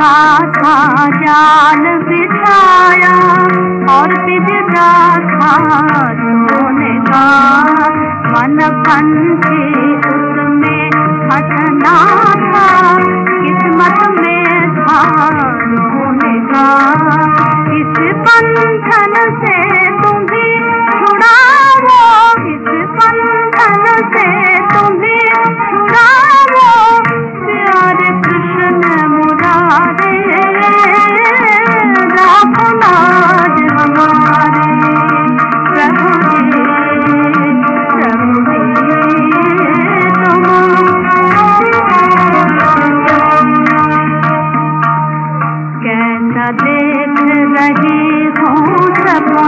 का था जाल बिछाया और बिजदा था का। मन पंछी उसमें हटना था, किस्मत में था रोने का। इस बंधन से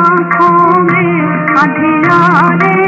आँखों में अंधियारे